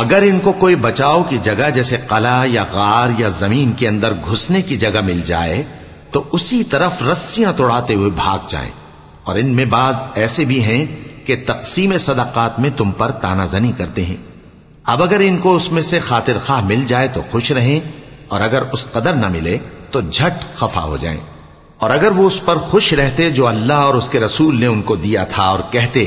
अगर इनको कोई बचाव की जगह जैसे कला या गार या ज़मीन के अंदर घुसने की जगह मिल जाए तो उसी तरफ़ रस्सियाँ तोड़ाते हुए भाग जाएँ। और इनमें बाज ऐसे भी हैं कि तकसीम सदाकत में तुम पर तानाजनी करते हैं। अब अगर इनको उसमें से खातिर खा मिल जाए तो खुश रहें, और अगर उस कदर न मिले तो झट खफा हो जाएँ। और अगर वो उस पर खुश रहते जो अल्लाह और उसके रसूल ने उनको दिया था और कहते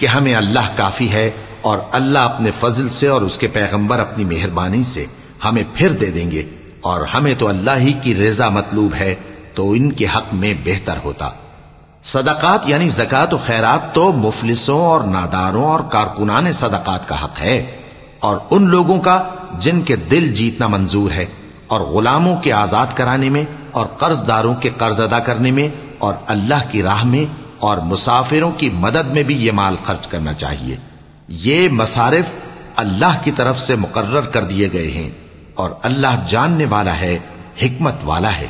कि हमें अल्लाह काफ़ी है और अल्लाह अपने फजल से और उसके पैगंबर अपनी मेहरबानी से हमें फिर दे देंगे और हमें तो अल्लाह ही की रजा मतलूब है तो इनके हक में बेहतर होता। सदाकत यानी जक़ात और खैरात तो मुफलिसों और नादारों और कारकुनान सदाकत का हक है, और उन लोगों का जिनके दिल जीतना मंजूर है, और गुलामों के आज़ाद कराने में और कर्जदारों के कर्ज अदा करने में और अल्लाह की राह में और मुसाफिरों की मदद में भी ये माल खर्च करना चाहिए। ये मसारिफ अल्लाह की तरफ से मुकर्र कर दिए गए हैं और अल्लाह जानने वाला है हिकमत वाला है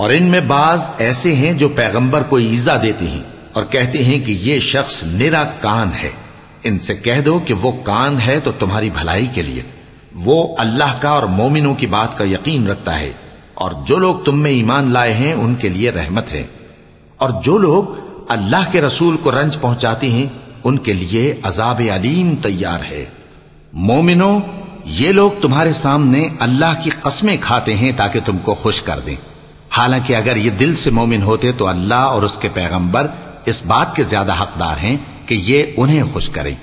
और इनमें बाज ऐसे हैं जो पैगंबर को ईजा देते हैं और कहते हैं कि ये शख्स निरा कान है। इनसे कह दो कि वो कान है तो तुम्हारी भलाई के लिए। वो अल्लाह का और मोमिनों की बात का यकीन रखता है और जो लोग तुम में ईमान लाए हैं, उनके लिए रहमत है। और जो लोग अल्लाह के रसूल को रंज पहुंचाते हैं, उनके लिए अजाब अलीम तैयार है। मोमिनो ये लोग तुम्हारे सामने अल्लाह की कस्में खाते हैं ताकि तुमको खुश कर दें। हालाँकि अगर ये दिल से मोमिन होते तो अल्लाह और उसके पैगंबर इस बात के ज़्यादा हकदार हैं कि ये उन्हें खुश करें।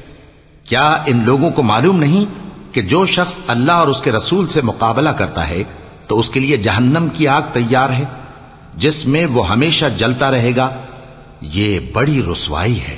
क्या इन लोगों को मालूम नहीं कि जो शख्स अल्लाह और उसके रसूल से मुकाबला करता है तो उसके लिए जहन्नम की आग तैयार है, जिसमें वो हमेशा जलता रहेगा। ये बड़ी रसवाई है।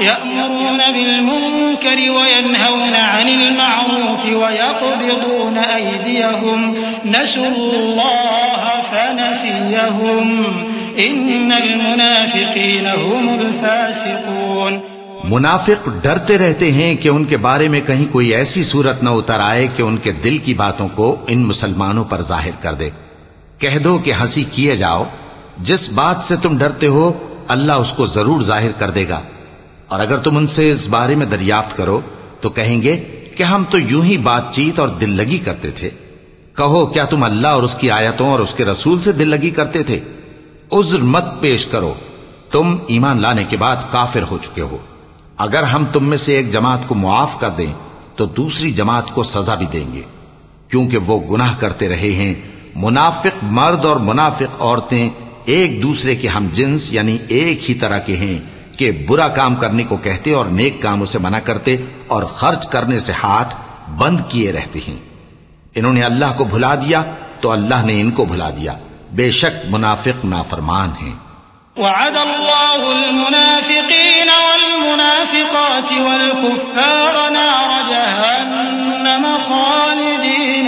यअमुरून बिलमुनकर वयनहौन अनिल मारूफ वयक़बिदून अयदियहुम नसुल्लाह फनसियहुम इन्नल मुनाफिकीन हुमुल फासिकून मुनाफिक डरते रहते हैं कि उनके बारे में कहीं कोई ऐसी सूरत न उतर आए कि उनके दिल की बातों को इन मुसलमानों पर जाहिर कर दे कह दो कि हँसी किए जाओ। जिस बात से तुम डरते हो, अल्लाह उसको ज़रूर ज़ाहिर कर देगा। और अगर तुम उनसे इस बारे में दरियाफ्त करो तो कहेंगे कि हम तो यूँ ही बातचीत और दिल लगी करते थे। कहो, क्या तुम अल्लाह और उसकी आयतों और उसके रसूल से दिल लगी करते थे? उज्र मत पेश करो। तुम ईमान लाने के बाद काफिर हो चुके हो। अगर हम तुम में से एक जमात को मुआफ कर दें तो दूसरी जमात को सजा भी देंगे। क्योंकि वो गुनाह करते रहे हैं मुनाफिक मर्द और मुनाफिक औरतें एक दूसरे के हम जिन्स, यानी एक ही तरह के हैं, कि बुरा काम करने को कहते और नेक कामों से मना करते और खर्च करने से हाथ बंद किए रहते हैं। इन्होंने अल्लाह को भुला दिया तो अल्लाह ने इनको भुला दिया। बेशक मुनाफिक नाफरमान हैं। वअद मुनाफिकीन वलमुनाफिकात वलकुफ्फार नार जहन्नम खालिदीन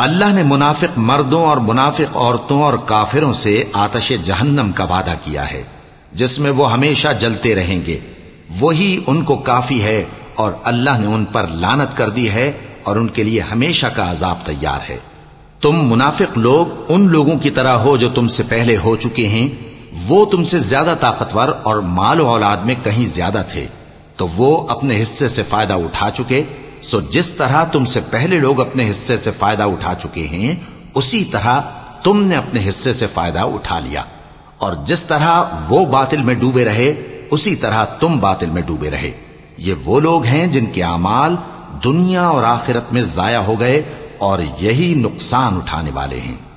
अल्लाह ने मुनाफिक मर्दों और मुनाफिक औरतों और काफिरों से आतश जहन्नम का वादा किया है, जिसमें वो हमेशा जलते रहेंगे। वही उनको काफ़ी है और अल्लाह ने उन पर लानत कर दी है और उनके लिए हमेशा का अजाब तैयार है। तुम मुनाफिक लोग उन लोगों की तरह हो जो तुमसे पहले हो चुके हैं। वो तुमसे ज़्यादा ताकतवर और माल औलाद में कहीं ज़्यादा थे तो वो अपने हिस्से से फ़ायदा उठा चुके सो जिस तरह तुमसे पहले लोग अपने हिस्से से फ़ायदा उठा चुके हैं, उसी तरह तुमने अपने हिस्से से फ़ायदा उठा लिया। और जिस तरह वो बातिल में डूबे रहे, उसी तरह तुम बातिल में डूबे रहे। ये वो लोग हैं जिनके अमाल दुनिया और आखिरत में जाया हो गए और यही नुकसान उठाने वाले हैं।